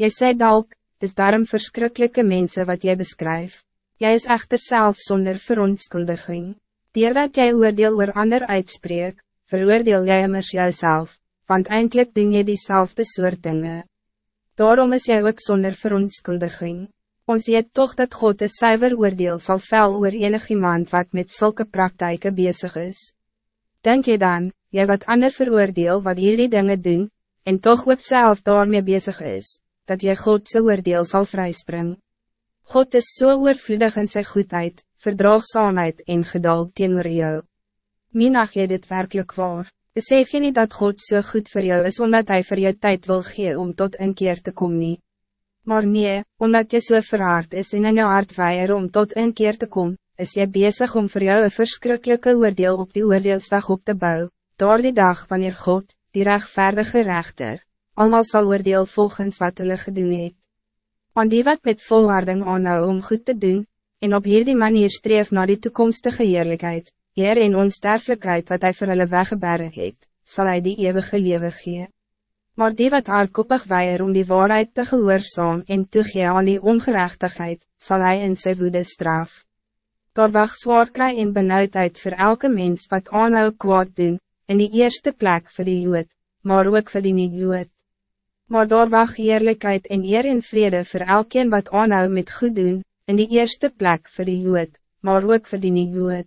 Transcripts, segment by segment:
Jy sê dalk, dis daarom verschrikkelijke mensen wat jij beskryf. Jij is echter zelf zonder verontskuldiging. Deerdat jy oordeel oor ander uitspreek, veroordeel jy immers jouself, want eindelijk doen jy diezelfde soort dinge. Daarom is jy ook zonder verontskuldiging. Ons weet toch dat God een zuiver oordeel zal vel oor enig iemand wat met zulke praktijken bezig is. Denk je dan, jy wat ander veroordeel wat hierdie dingen doen, en toch ook zelf daarmee bezig is, dat jy Godse oordeel zal vrijspringen. God is zo so oorvloedig in zijn goedheid, verdraagzaamheid en geduld teenoor jou. Minag jy dit werkelijk waar? Besef je niet dat God zo so goed voor jou is omdat hij voor jou tijd wil geven om tot een keer te komen? Maar nee, omdat je zo so verhaard is en in jou hart weier om tot een keer te komen, is jy bezig om voor jou een verschrikkelijke oordeel op die oordeelsdag op te bouwen, door die dag wanneer God, die rechtvaardige rechter, allemaal zal oordeel volgens wat hulle gedoen het. Aan die wat met volharding aanhou om goed te doen, en op hierdie manier streef naar die toekomstige heerlijkheid, Heer en onsterfelijkheid wat hij voor hulle weggebere het, zal hij die eeuwige lewe gee. Maar die wat hardkoppig weier om die waarheid te gehoorzaam en toegee aan die ongerechtigheid, zal hij in sy woede straf. Daar wacht zwaar kry en benauwdheid voor elke mens wat aanhou kwaad doen, in die eerste plek voor die jood, maar ook voor die niet-jood. Maar daar wacht heerlijkheid en eer en vrede voor elkeen wat aanhou met goed doen, in die eerste plek voor die jood, maar ook voor die niet-jood.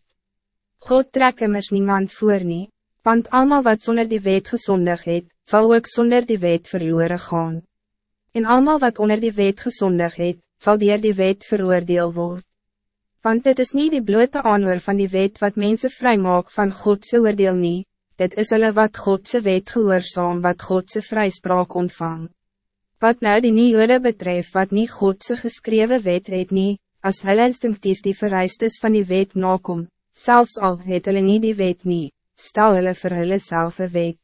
God trek immers niemand voor nie, want allemaal wat zonder die wet gezondig het, zal ook zonder die wet verloren gaan. En allemaal wat onder die wet gezondig het, zal dier die wet veroordeel word. Want dit is niet die blote aanhoor van die wet wat mensen vrijmaak van Godse oordeel nie, dit is hulle wat Godse wet gehoorzaam wat Godse vrijspraak ontvang. Wat nou die nie jode betref wat niet Godse geschreven wet het nie, as hulle instinctief die vereistes van die wet nakom, Zelfs al het hulle nie die wet nie, stel hulle vir hulle self een wet.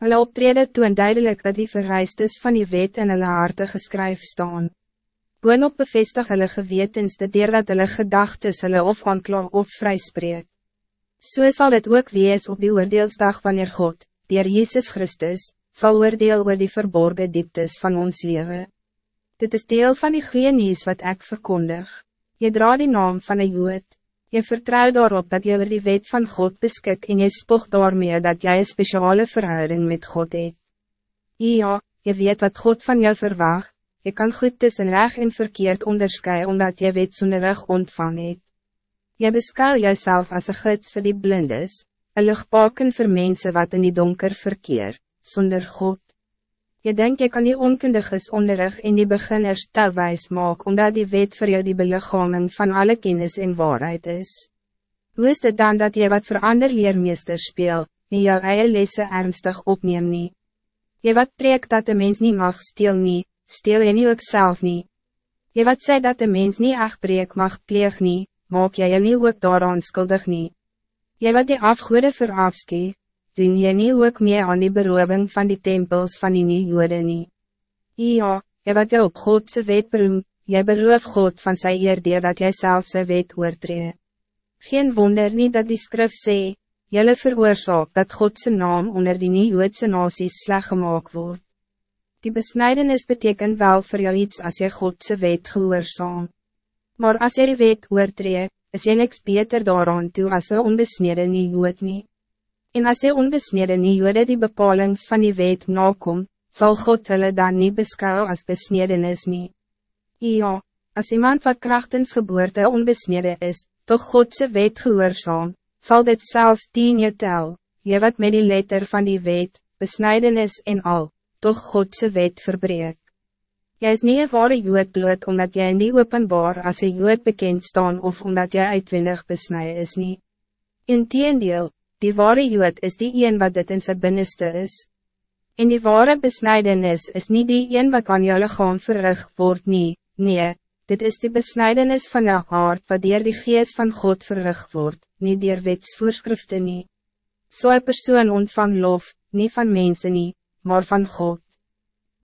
Hulle optrede toon duidelijk dat die vereistes van die wet in hulle harte geskryf staan. Boonop bevestig hulle gewetens de dier dat hulle gedagtes hulle of aankla of vryspreek. So zal het ook wees op die oordeelsdag wanneer God, dier Jezus Christus, zal oordeel oor die verborgen dieptes van ons leven. Dit is deel van die goeie nieuws wat ik verkondig. Je draait die naam van een jood. Je vertrouwt daarop dat je die wet van God beskik en je spog daarmee dat jij een speciale verhouding met God hebt. Ja, je weet wat God van jou verwacht. Je kan goed tussen reg en verkeerd onderscheiden omdat je weet zonder reg ontvang het. Je beschouwt jezelf als een gids voor die blindes, een luchtbaken voor mensen wat in die donker verkeer, zonder God. Je denkt je kan die onkundiges onderrig in die beginners touwwijs maak, omdat die wet voor jou die belichaming van alle kennis en waarheid is. Hoe is het dan dat je wat voor ander leermeester speel, nie jou eie lesse ernstig opneem nie? Je wat preek dat de mens niet mag steel nie, steel je nie ook self nie? Je wat sê dat de mens niet echt preek mag pleeg nie, maak jy je nie ook daaraan skuldig nie? Je wat die afgoede verafskie, doen jy nie ook meer aan die beroving van die tempels van die nie jode nie. Ja, jy wat jy op Godse wet beroem, jy beroof God van sy eer dat jy self sy wet oortree. Geen wonder niet dat die skrif sê, jylle veroorzaak dat Godse naam onder die nie joodse nasies sleg gemaakt word. Die besnijdenis betekent wel voor jou iets als je Godse wet gehoorzaam. Maar als jy die wet oortree, is jy niks beter daaraan toe as een onbesneden nie jood nie. En als je onbesneden nie jode die bepalings van die wet nakom, zal God hulle dan niet beschouwen als besnedenis nie. Ja, als iemand wat krachtens geboorte onbesneden is, toch Godse wet gehoorzaam, zal dit zelfs tien je tel, je wat met die letter van die wet, besnijdenis en al, toch Godse wet verbreek. Jy is nie een ware jood bloot omdat jy nie openbaar as een jood bekend staan of omdat jy uitwindig besnij is nie. Inteendeel, Die ware jood is die een wat dit in zijn binnenste is. En die ware besnijdenis is niet die een wat aan jou lichaam verrig word nie, nee, dit is die besnijdenis van jou hart wat dier die geest van God verrig word, niet dier wetsvoorskrifte nie. So een persoon ontvang lof, niet van mensen nie, maar van God.